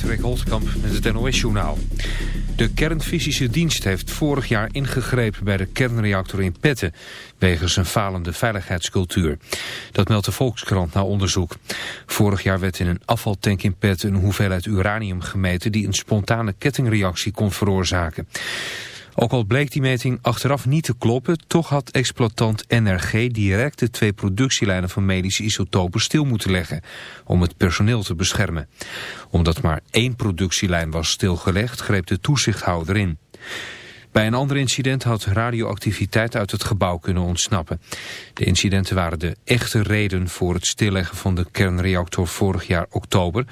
Patrick Holtkamp met het NOS-journaal. De kernfysische dienst heeft vorig jaar ingegrepen bij de kernreactor in Petten... wegens een falende veiligheidscultuur. Dat meldt de Volkskrant na onderzoek. Vorig jaar werd in een afvaltank in Petten een hoeveelheid uranium gemeten... die een spontane kettingreactie kon veroorzaken. Ook al bleek die meting achteraf niet te kloppen, toch had exploitant NRG direct de twee productielijnen van medische isotopen stil moeten leggen, om het personeel te beschermen. Omdat maar één productielijn was stilgelegd, greep de toezichthouder in. Bij een ander incident had radioactiviteit uit het gebouw kunnen ontsnappen. De incidenten waren de echte reden voor het stilleggen van de kernreactor vorig jaar oktober,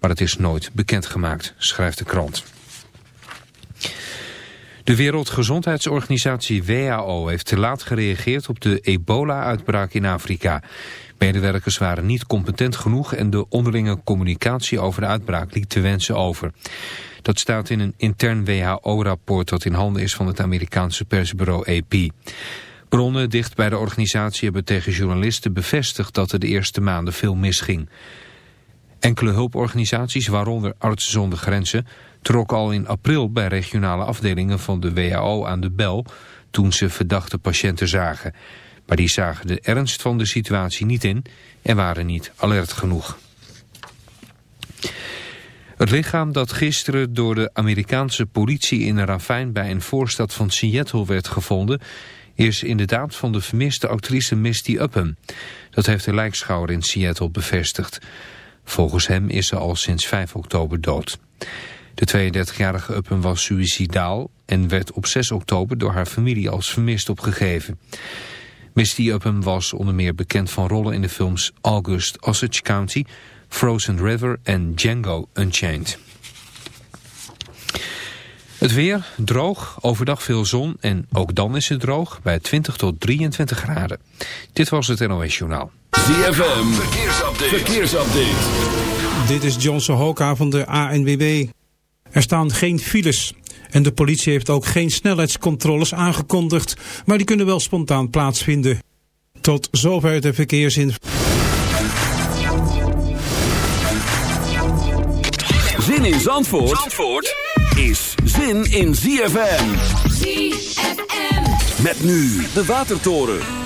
maar het is nooit bekendgemaakt, schrijft de krant. De Wereldgezondheidsorganisatie WHO heeft te laat gereageerd op de ebola-uitbraak in Afrika. Medewerkers waren niet competent genoeg en de onderlinge communicatie over de uitbraak liet te wensen over. Dat staat in een intern WHO-rapport dat in handen is van het Amerikaanse persbureau AP. Bronnen dicht bij de organisatie hebben tegen journalisten bevestigd dat er de eerste maanden veel misging. Enkele hulporganisaties, waaronder Artsen zonder Grenzen, trok al in april bij regionale afdelingen van de WHO aan de bel toen ze verdachte patiënten zagen. Maar die zagen de ernst van de situatie niet in en waren niet alert genoeg. Het lichaam dat gisteren door de Amerikaanse politie in een ravijn bij een voorstad van Seattle werd gevonden, is inderdaad van de vermiste actrice Misty Upham. Dat heeft de lijkschouwer in Seattle bevestigd. Volgens hem is ze al sinds 5 oktober dood. De 32-jarige Uppen was suicidaal en werd op 6 oktober door haar familie als vermist opgegeven. Misty Upham was onder meer bekend van rollen in de films August Osage County, Frozen River en Django Unchained. Het weer, droog, overdag veel zon en ook dan is het droog bij 20 tot 23 graden. Dit was het NOS Journaal. ZFM, verkeersupdate. verkeersupdate. Dit is Johnson Hoka van de ANWB. Er staan geen files. En de politie heeft ook geen snelheidscontroles aangekondigd, maar die kunnen wel spontaan plaatsvinden. Tot zover de verkeersin. Zin in Zandvoort, Zandvoort is zin in ZFM. ZFM. Met nu de Watertoren.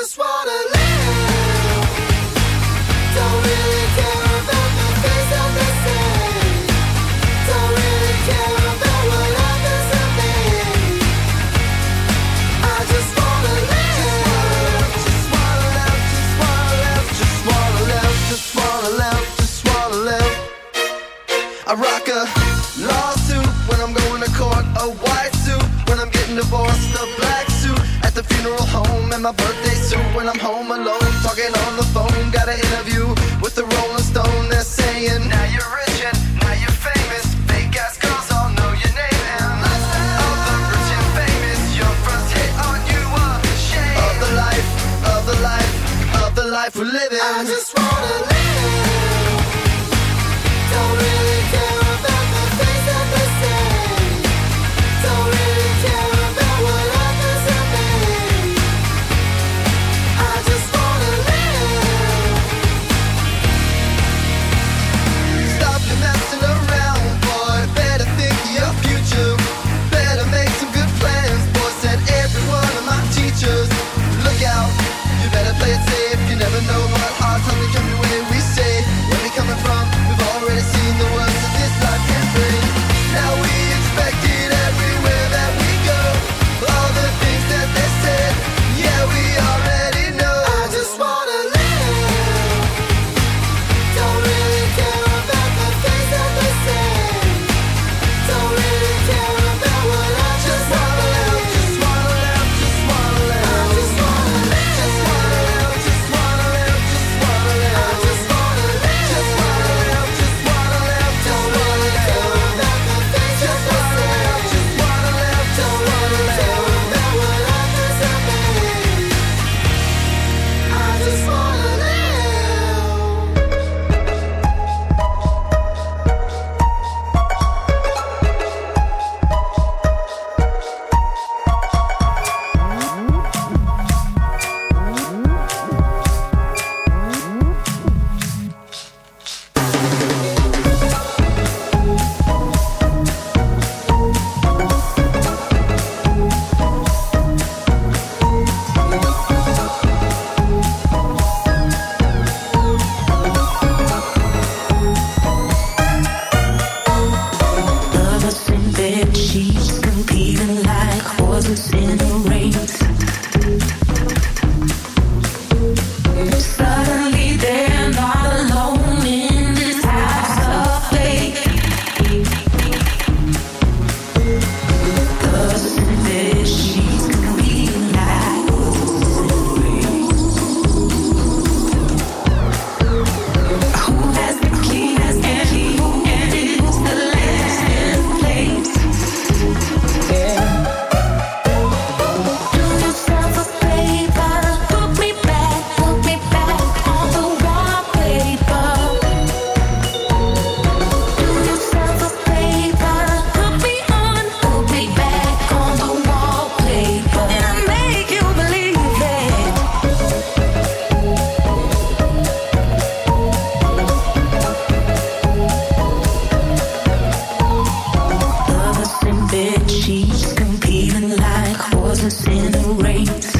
just wanna with the Rolling Stone. They're saying, Now you're rich and now you're famous. Fake ass girls all know your name. And of the rich and famous. Your first hit on you shame. Of the life, of the life, of the life we're living. dance in the rain.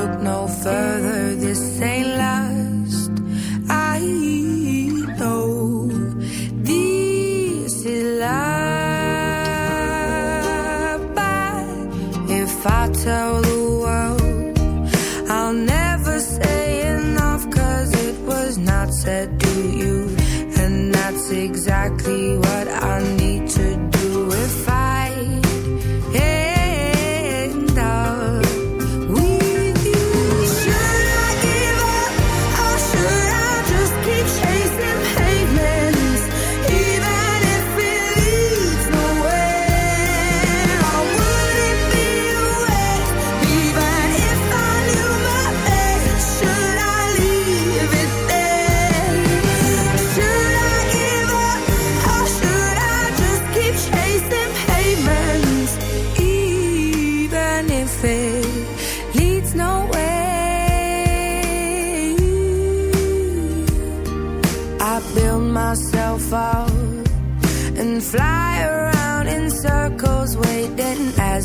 look no further, this ain't last. I know this is love, but if I tell the world, I'll never say enough, cause it was not said to you, and that's exactly what I need.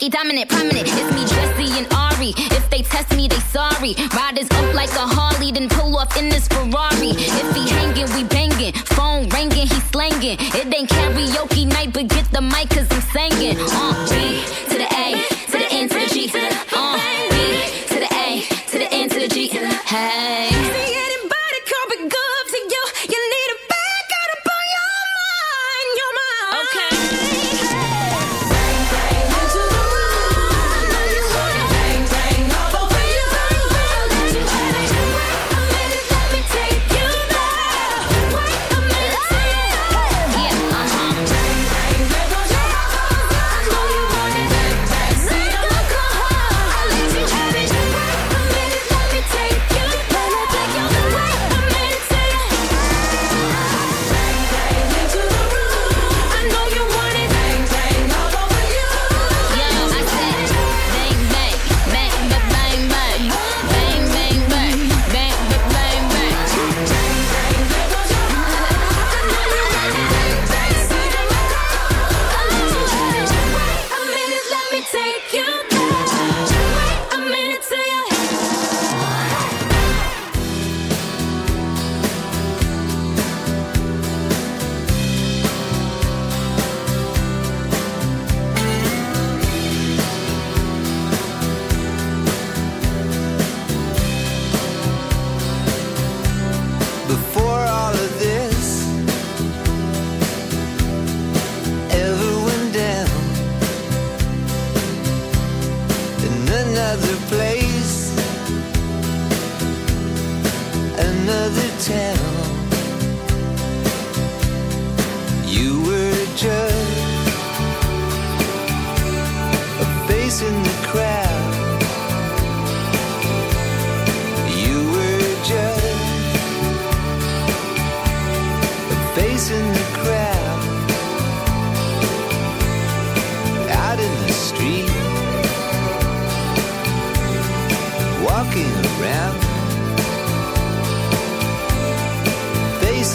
Nicki dominant, prominent. It's me, Jesse, and Ari. If they test me, they sorry. Riders up like a hog.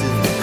voices